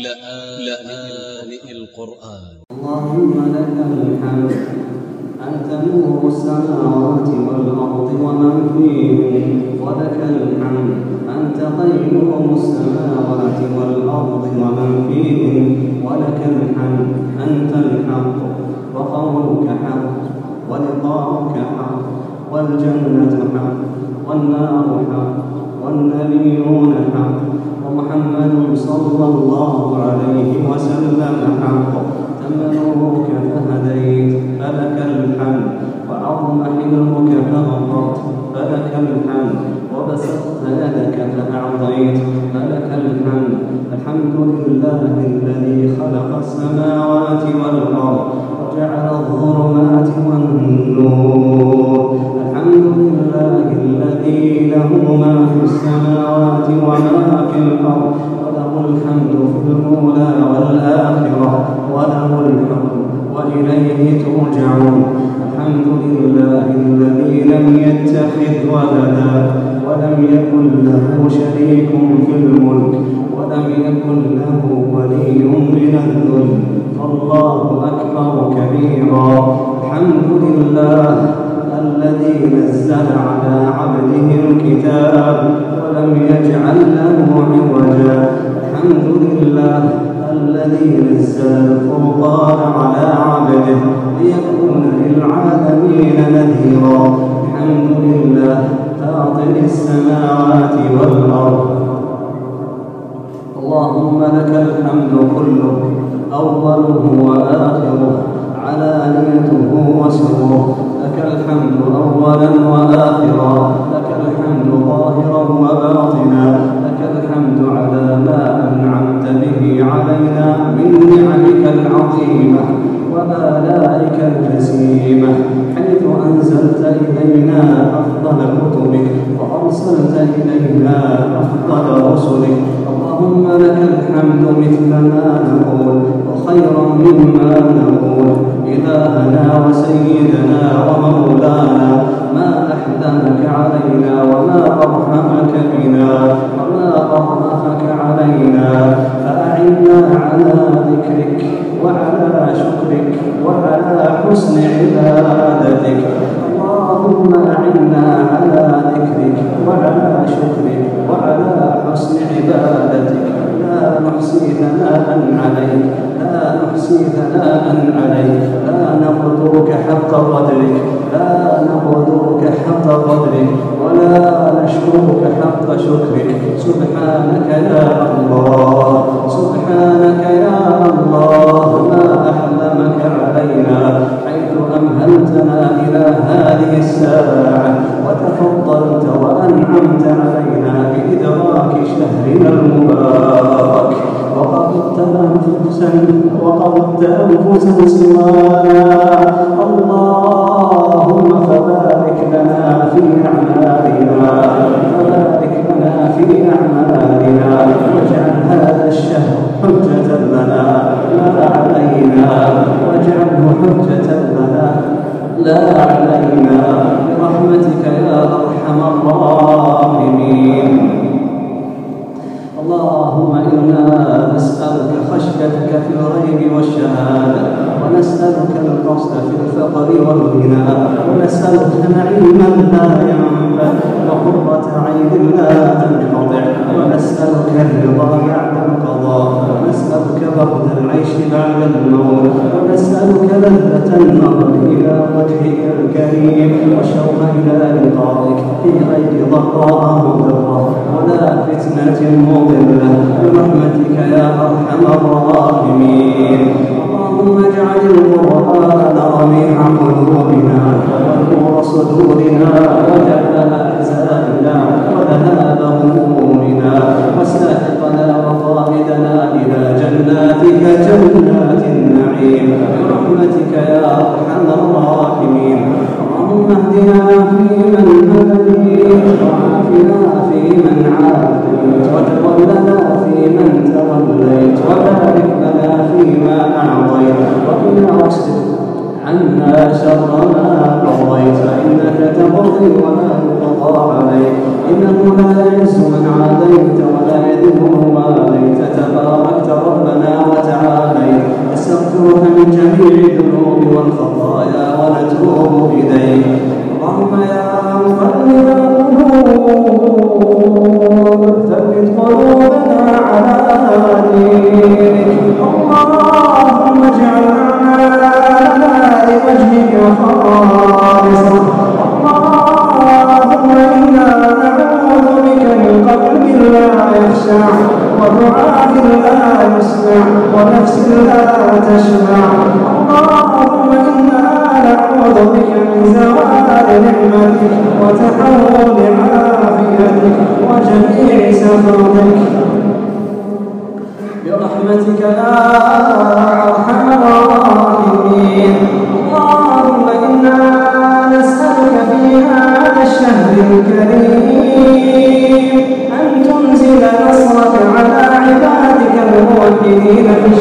لآن القرآن. اللهم لك الحمد. أنت نور السماوات والأرض ومن فيهن ولك الحمد. أنت قيوم السماوات والأرض ومن فيهن ولك الحمد. أنت الحق. وقولك حق. ولقاؤك حق. والجنة حق. والنار حق. والنبيون حق. ومحمد صلى الله عليه وسلم حق. تمنوك فهديت فلك الحمد. وعظم حلمك فغفرت فلك الحمد. وبسطت يدك فأعطيت فلك الحمد. الحمد لله الذي خلق السماوات والأرض وجعل الظلمات والنور. الحمد لله الذي له ما في السماوات وما في الأرض وله الحمد في الأولى والآخرة وله الحكم وإليه ترجعون. الحمد لله الذي لم يتخذ ولدا ولم يكن له شريك في الملك ولم يكن له ولي من الذل. فالله أكبر كبيرا. الحمد لله الذي نزل على عبده الكتاب ولم يجعل له عوجا. الحمد لله الذي نزل الفرقان على عبده ليكون للعالمين نذيرا. الحمد لله فاطر السماوات والأرض. اللهم لك الحمد كله أوله وآخره علانيته وسره. لك الحمد أولا وآخرا لك الحمد ظاهرا وباطنا لك الحمد على ما أنعمت به علينا من نعمك العظيمة وآلائك الجسيمة حيث أنزلت إلينا أفضل كتبك وأرسلت إلينا أفضل رسلك. اللهم لك الحمد مثل ما نقول وخيرا مما نقول. إلهنا وسيدنا ومولانا ما أحلمك علينا وما أرحمك حق قدرك ولا نشكرك حق شكرك. سبحانك يا الله سبحانك يا الله ما أحلمك علينا حيث أمهلتنا إلى هذه الساعة وتفضلت وأنعمت علينا بإدراك شهرنا المبارك. وقبضت أنفسا وقبضت أنفسا سوانا علينا واجعله حجة لنا لا علينا برحمتك يا أرحم الراحمين. اللهم إنا نسألك خشيتك في الغيب والشهادة ونسألك القصد في الفقر والغنى ونسألك نعيما لا ينفد وقرة عين لا تنقطع ونسألك الرضا بعد بعد الموت ونسألك لذة النظر إلى وجهك الكريم والشوق إلى لقائك في غير ضراء مضرة ولا فتنة مضلة برحمتك يا أرحم الراحمين اللهم اجعل القرآن ربيع قلوبنا ونور صدورنا وجلاء أحزاننا عنا شر ما قضيت فإنك تقضي ولا يقضى عليك إنه لا يعز من عاديت ولا يذل من واليت تباركت ربنا وتعاليت نستغفرك من جميع الذنوب والخطايا ونتوب إليك اللهم يا مقلب القلوب ثبت قلوبنا على دينك تشبع اللهم إنا نعوذ بك من زوال نعمتك وتحول عافيتك وجميع سخطك برحمتك يا أرحم الراحمين اللهم إنا نسألك في هذا الشهر الكريم أن تنزل نصرك على عبادك الموحدين في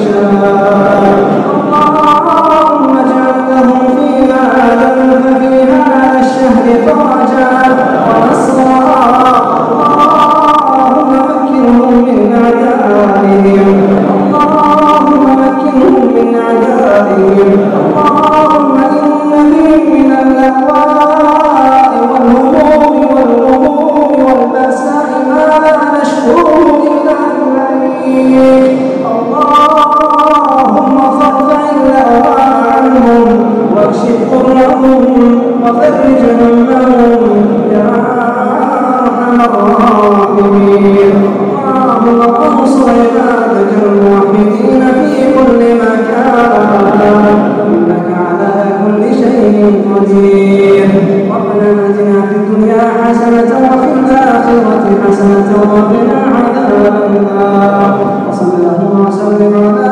قدير ربنا آتنا في الدنيا حسنة وفي الآخرة حسنة وقنا عذاب النار. وصلى الله وسلم على